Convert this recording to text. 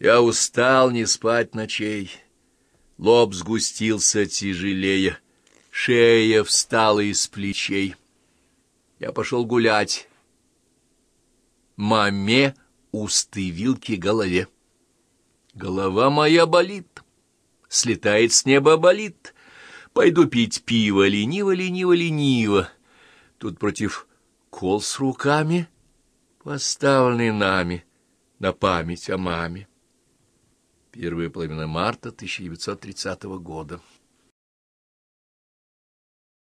Я устал не спать ночей, лоб сгустился тяжелее, шея встала из плечей. Я пошел гулять. Маме усты вилки голове. Голова моя болит, слетает с неба болит. Пойду пить пиво, лениво, лениво, лениво. Тут против кол с руками, поставленный нами, на память о маме. Первая половина марта 1930 года.